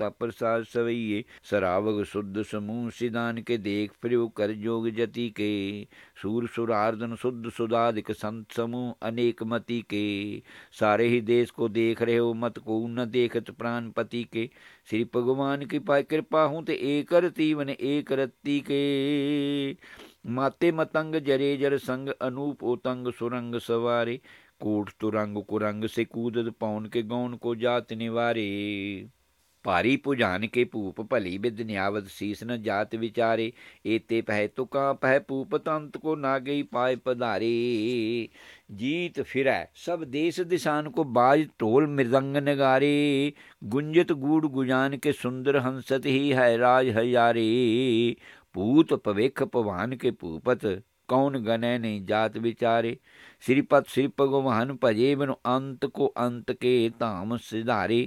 Purse سویے سراگ شدھ سموہ سی دان کے دیکھ فرو کر جگ جتی کے سور سوراردن سو سودا دک سنت سموہ انیک متی کے سارے ہی دیش کو دیکھ رہے ہو مت کو نیکت پران پتی کے شری بگوان کی کپا ہوں تور تیون ایک رتک ماتے متنگ جرے جر سنگ انوپ اتنگ سرنگ سوارے کوٹ تورنگ کو رنگ سے کودت پون کے گون کو جات نوارے ਭਾਰੀ ਪੁਜਾਨ ਕੇ ਭੂਪ ਭਲੀ ਬਿਦ ਨਿਆਵਤ ਸੀਸ ਨ ਜਾਤ ਵਿਚਾਰੇ، ਏਤੇ ਪਹਿ ਤੁਕਾਂ ਪਹਿ ਭੂਪ ਤੰਤ ਕੋ ਨਾ ਗਈ ਪਾਏ ਪਧਾਰੇ। جیت فرا سب دیس دسان کو باج ٹول مرنگ نگارے گنجت گوڑ گجان کے سندر ہنست ہی ہے راج ہزارے پوت پویکھ پوان کے پوپت کون گنے نہیں جات ਵਿਚਾਰੇ। ਸ੍ਰੀ ਪਤ ਸ੍ਰੀ ਭਗਵਾਨ ਭਜੇ ਮਨ ਅੰਤ ਕੋ ਅੰਤ ਕੇ ਧਾਮ ਸਿਧਾਰੇ।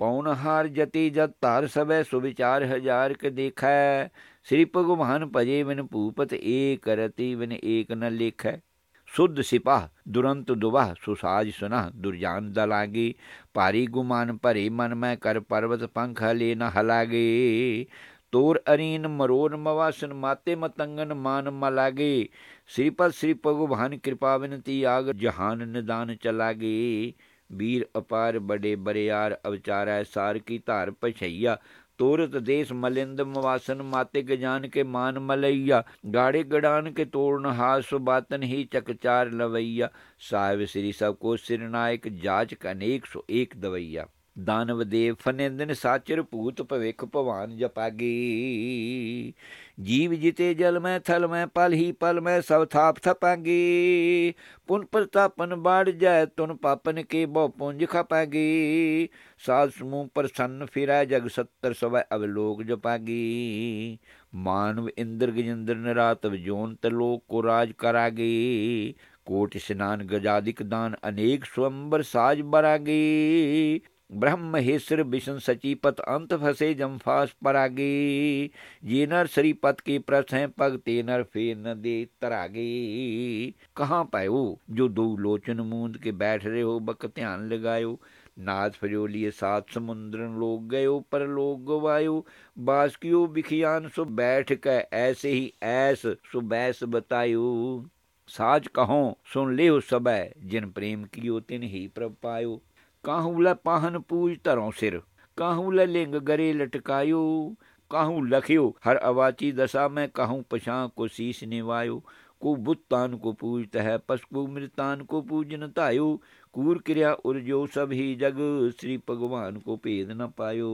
ਪਉਨ ਹਾਰ ਜਤੀ ਜਤ ਧਾਰ ਸਭੈ ਸੁਵਿਚਾਰ ਹਜ਼ਾਰ ਕੇ ਦੇਖੈ। ਸ੍ਰੀ ਭਗਵਾਨ ਭਜੇ ਬਿਨ ਭੂਪਤ ਏ ਕਰਤੀ ਬਿਨ ਏਕ ਨ ਲੇਖੈ। ਸੁਧ ਸਿਪਾਹ ਦੁਰੰਤ ਦੁਬਾਹ ਸੁਸਾਜ ਸੁਨਾ ਦੁਰਜਾਨ ਦਲਾਗੀ ਭਾਰੀ ਗੁਮਾਨ ਭਰੇ ਮਨ ਮੈਂ ਕਰ ਪਰਵਤ ਪੰਖ ਹਲੇ ਨ ਹਲਾਗੇ। تور ارین مرو مواسن مات متنگن مان ملاگے شری پت سی پگوان کرپا ونتی آگ جہان ندان چلاگے ویر اپار بڑے برے یار اوچارا سار کی تار پچھیا تور تدیش ملند مواسن ماتے گجان کے مان ملیا گاڑے گڑان کے تورن ہاس باتن ہی چکچار لویا صاحب سری سب کو سر نائک جاچ کنےک سو ایک دویا ਦਾਨਵ ਦੇਵ ਫਨੇ ਦਿਨ ਸਾਚਰ ਭੂਤ ਭਵਿਖ ਭਵਾਨ ਜਪਾਗੀ। ਜੀਵ ਜਿਤੇ ਜਲ ਮੈਂ ਥਲ ਮੈਂ ਪਲ ਹੀ ਪਲ ਮੈਂ ਸਭ ਥਾਪ ਥਪਾਂਗੀ। ਪੁਨ ਪ੍ਰਤਾਪਨ ਬਾੜ ਜਾਏ ਤੁਨ ਪਾਪਨ ਕੇ ਬਹੁ ਪੁੰਜ ਖਪਾਗੀ। ਸਾਧ ਸਮੂਹ ਪ੍ਰਸੰਨ ਫਿਰੈ ਜਗ ਸੱਤਰ ਸਵੈ ਅਵਲੋਕ ਜਪਾਗੀ। ਮਾਨਵ ਇੰਦਰ ਗਜਿੰਦਰ ਨਰਾਤਵ ਜੋਨ ਲੋਕ ਕੋ ਰਾਜ ਕਰਾਗੀ। ਕੋਟ ਸਨਾਨ ਗਜਾਦਿਕ ਦਾਨ ਅਨੇਕ ਸਵੰਬਰ ਸਾਜ ਬਰਾਗੀ। برہمہ بھشن سچی پت ات پس جمفاس پراگے سری پت کے پرس ہیں پگ تینگے کہاں پہ جو دو لوچن مون کے بیٹھ رہے ہو بک لگاؤ ناچ فجولی سات سمندر لوگ گئے پر لوگ گوا باسکیو بکھیان سو بیٹھ ک ایسے ہی ایس سو بیس بتا ساج کہ بہ جن پرم کیو تین ہی پر پاؤ ਕਾਹੂ ਲੈ پاہن پوج ਧਰੋਂ سر ਕਾਹੂ ਲੈ ਲਿੰਗ ਗਰੇ ਲਟਕਾਇਓ ਕਾਹੂ ਲਖਿਓ ਹਰ ਅਵਾਚੀ ਦਸਾ ਮੈਂ ਕਾਹੂ ਪਛਾਂ ਕੋ ਸੀਸ ਨਿਵਾਇਓ کو بتان کو پوجت ہے پس کو متان کو پوجن تھایو کور کریا ارجو سب ہی جگ سری بھگوان کو بھید نہ پایو